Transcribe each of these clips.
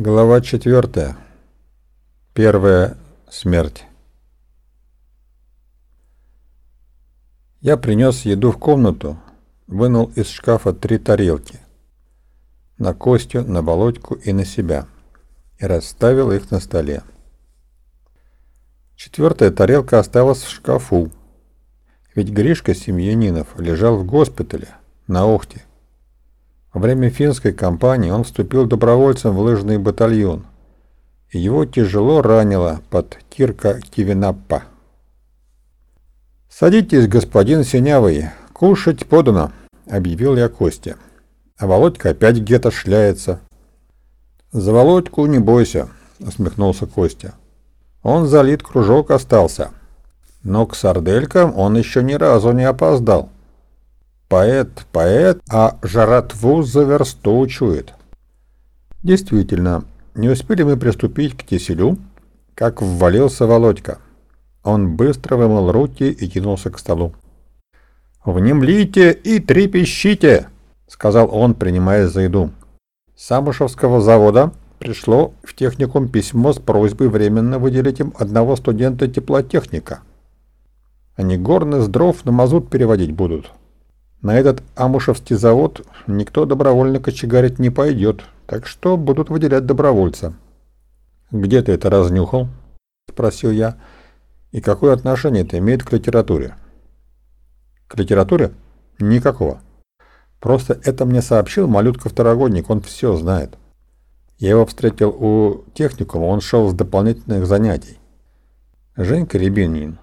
Глава четвертая. Первая смерть. Я принес еду в комнату, вынул из шкафа три тарелки. На Костю, на Володьку и на себя. И расставил их на столе. Четвертая тарелка осталась в шкафу. Ведь Гришка Семьянинов лежал в госпитале на Охте. Во время финской кампании он вступил добровольцем в лыжный батальон. И его тяжело ранило под Кирка-Кивинаппа. «Садитесь, господин Синявый, кушать подано», — объявил я Косте. А Володька опять где-то шляется. «За Володьку не бойся», — усмехнулся Костя. «Он залит кружок остался. Но к сарделькам он еще ни разу не опоздал». Поэт, поэт, а жаротву за версту чует. Действительно, не успели мы приступить к киселю, как ввалился Володька. Он быстро вымыл руки и кинулся к столу. «Внемлите и трепещите!» — сказал он, принимаясь за еду. С Самушевского завода пришло в техникум письмо с просьбой временно выделить им одного студента-теплотехника. Они горны с дров на мазут переводить будут. На этот Амушевский завод никто добровольно кочегарить не пойдет, так что будут выделять добровольца. «Где ты это разнюхал?» — спросил я. «И какое отношение это имеет к литературе?» «К литературе? Никакого. Просто это мне сообщил малютка-второгодник, он все знает. Я его встретил у техникума, он шел с дополнительных занятий. Женька Рябинин,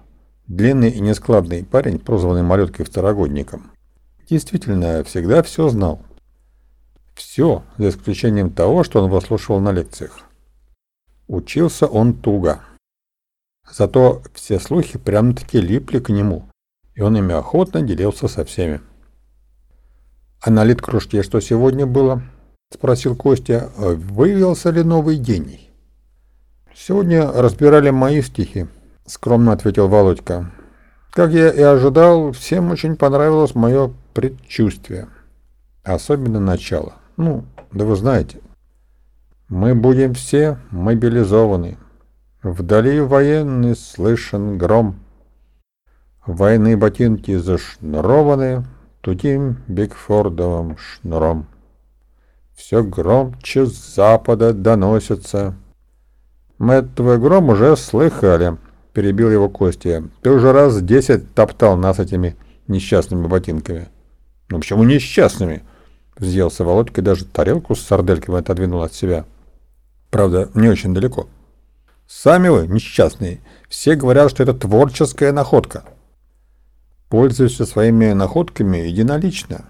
длинный и нескладный парень, прозванный малюткой-второгодником, действительно всегда все знал. Все, за исключением того, что он выслушивал на лекциях. Учился он туго. Зато все слухи прямо-таки липли к нему, и он ими охотно делился со всеми. «А на литкружке что сегодня было?» — спросил Костя. «Выявился ли новый гений?» «Сегодня разбирали мои стихи», — скромно ответил Володька. «Как я и ожидал, всем очень понравилось мое предчувствие. Особенно начало. Ну, да вы знаете. Мы будем все мобилизованы. Вдали военный слышен гром. Войны ботинки зашнурованы тудим Бигфордовым шнуром. Все громче с запада доносится. Мы твой гром уже слыхали, перебил его Костя. Ты уже раз десять топтал нас этими несчастными ботинками. «Ну почему несчастными?» Взъелся Володька и даже тарелку с сардельками отодвинул от себя. Правда, не очень далеко. «Сами вы, несчастные, все говорят, что это творческая находка». «Пользуйся своими находками единолично.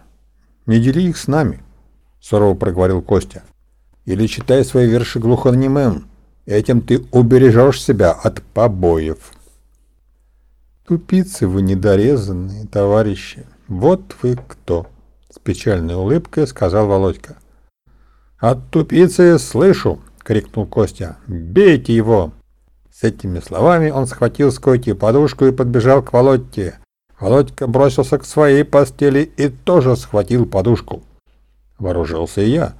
Не дели их с нами», — сурово проговорил Костя. «Или читай свои верши глухонемым. Этим ты убережешь себя от побоев». «Тупицы вы недорезанные, товарищи!» «Вот вы кто!» — с печальной улыбкой сказал Володька. «От тупицы слышу!» — крикнул Костя. «Бейте его!» С этими словами он схватил с койки подушку и подбежал к Володьке. Володька бросился к своей постели и тоже схватил подушку. Вооружился и я.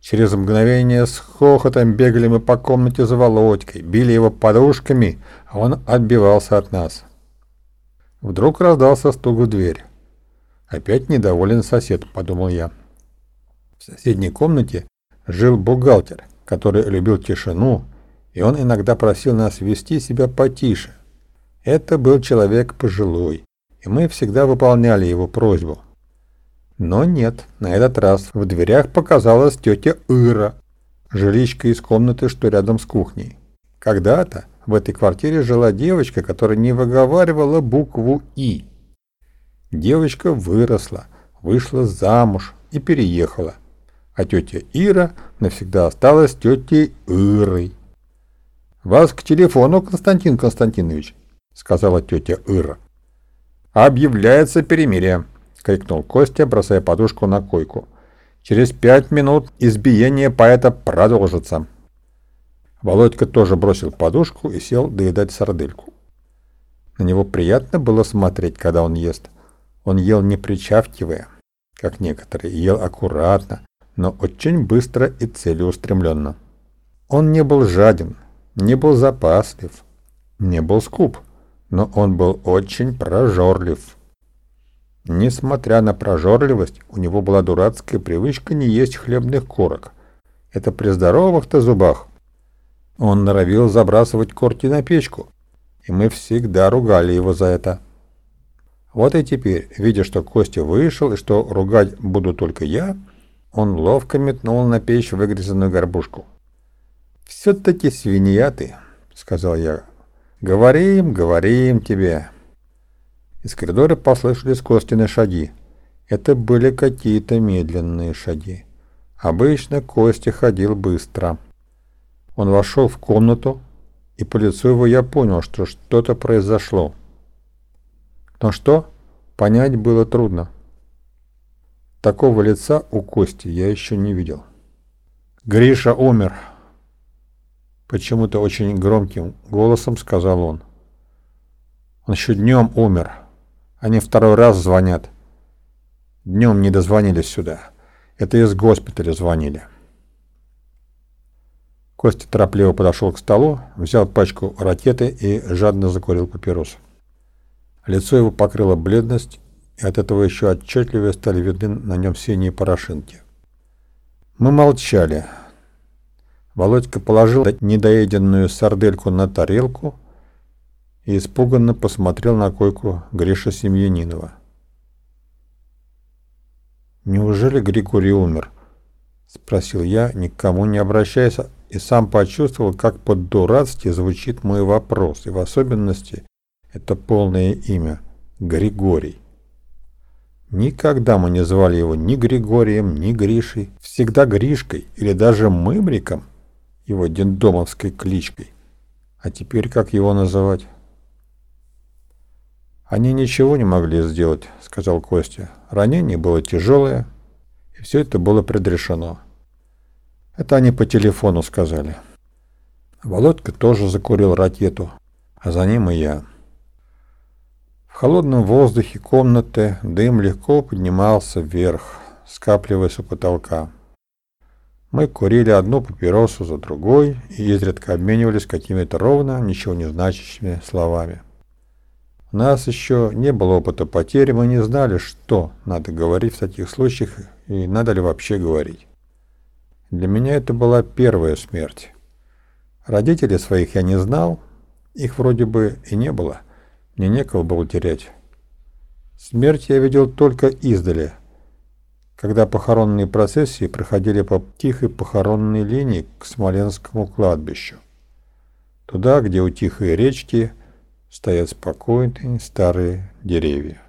Через мгновение с хохотом бегали мы по комнате за Володькой, били его подушками, а он отбивался от нас. Вдруг раздался стук в дверь. Опять недоволен сосед, подумал я. В соседней комнате жил бухгалтер, который любил тишину, и он иногда просил нас вести себя потише. Это был человек пожилой, и мы всегда выполняли его просьбу. Но нет, на этот раз в дверях показалась тетя Ира, жиличка из комнаты, что рядом с кухней. Когда-то в этой квартире жила девочка, которая не выговаривала букву «И». Девочка выросла, вышла замуж и переехала, а тетя Ира навсегда осталась тетей Ирой. «Вас к телефону, Константин Константинович», — сказала тетя Ира. «Объявляется перемирие», — крикнул Костя, бросая подушку на койку. «Через пять минут избиение поэта продолжится». Володька тоже бросил подушку и сел доедать сардельку. На него приятно было смотреть, когда он ест. Он ел не причавкивая, как некоторые, ел аккуратно, но очень быстро и целеустремленно. Он не был жаден, не был запаслив, не был скуп, но он был очень прожорлив. Несмотря на прожорливость, у него была дурацкая привычка не есть хлебных корок. Это при здоровых-то зубах. Он норовил забрасывать корки на печку, и мы всегда ругали его за это. Вот и теперь, видя, что Костя вышел и что ругать буду только я, он ловко метнул на печь выгрызенную горбушку. «Все-таки свинья ты», — сказал я. «Говорим, говорим тебе». Из коридора послышались Костины шаги. Это были какие-то медленные шаги. Обычно Костя ходил быстро. Он вошел в комнату, и по лицу его я понял, что что-то произошло. Но что, понять было трудно. Такого лица у Кости я еще не видел. «Гриша умер!» Почему-то очень громким голосом сказал он. «Он еще днем умер. Они второй раз звонят. Днем не дозвонились сюда. Это из госпиталя звонили». Костя торопливо подошел к столу, взял пачку ракеты и жадно закурил папирос. Лицо его покрыло бледность, и от этого еще отчетливее стали видны на нем синие порошинки. Мы молчали. Володька положил недоеденную сардельку на тарелку и испуганно посмотрел на койку Гриша Семьянинова. «Неужели Григорий умер?» — спросил я, никому не обращаясь и сам почувствовал, как по-дурацки звучит мой вопрос, и в особенности это полное имя – Григорий. Никогда мы не звали его ни Григорием, ни Гришей, всегда Гришкой или даже Мымриком, его дендомовской кличкой. А теперь как его называть? «Они ничего не могли сделать», — сказал Костя. «Ранение было тяжелое, и все это было предрешено. Это они по телефону сказали. Володька тоже закурил ракету, а за ним и я. Холодном воздухе комнаты дым легко поднимался вверх, скапливаясь у потолка. Мы курили одну папиросу за другой и изредка обменивались какими-то ровно ничего не значащими словами. У нас еще не было опыта потери, мы не знали, что надо говорить в таких случаях и надо ли вообще говорить. Для меня это была первая смерть. Родителей своих я не знал, их вроде бы и не было, мне некого было терять. Смерть я видел только издали, когда похоронные процессии проходили по тихой похоронной линии к Смоленскому кладбищу. Туда, где у тихой речки стоят спокойные старые деревья.